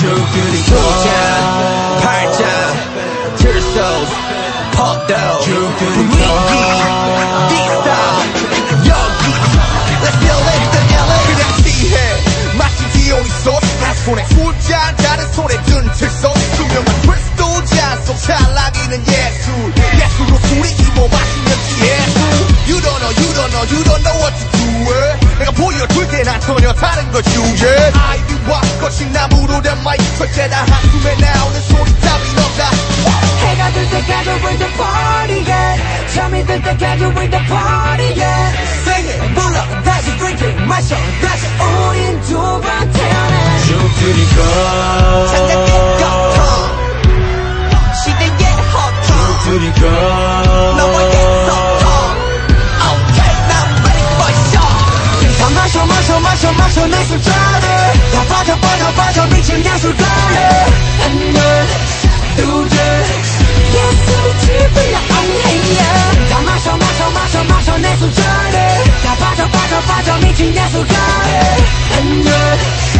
죽들이 교장 팔짱 칠소 퍽도 죽들이 교장 디스타 여기 Let's build it 일단 LA 그냥 지혜 마치 기온이 쏟아 손에 술잔 다른 손에 든 칠소 펼쳐다 한숨에 나오는 소리 따윈 없다 해가 들 때까지 with the party yeah 잠이 들 때까지 with the party yeah Sing it 불러 다시 drink it 마셔 다시 우린 두번 태어나 죽들이가 장난감.com 시대의 허통 죽들이가 너와의 소통 Okay, 난 ready for sure 다 마셔 마셔 마셔 마셔 내술 짜리 马少马少马少，明星严肃着呢，狠着。读者，热搜只为了安逸呀。马少马少马少马少，严肃着呢。马少马少马少，明星严肃着呢，狠着。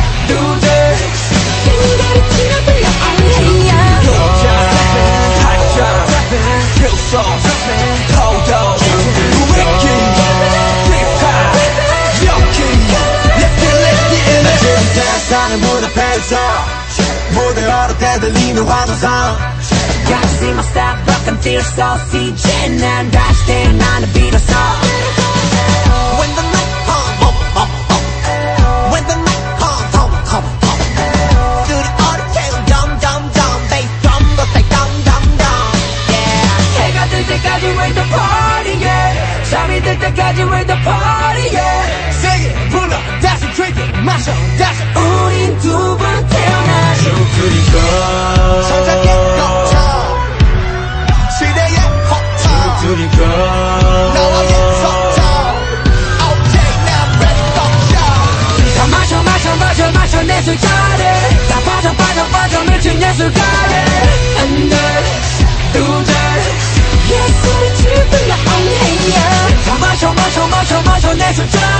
펼쳐 무대 얼어 대들리는 환호성 Gotta see my style 바깥 뛸 소시 난 다시 태어나는 비로소 When the night comes When the night comes Yeah 해가 때까지 the party yeah 때까지 the party yeah Sing it up. 트리거 마셔 다시 우린 두번 태어나 죽으니까 서작의 걱정 시대의 폭탄 죽으니까 너와의 소통 All day now r e d y for show 다 마셔 마셔 마셔 마셔 내 술자를 다 빠져 빠져 빠져 미친 내술자를 한달 두달 예술을 즐겨 나온 해야 다 마셔 마셔 마셔 마셔 내 술자를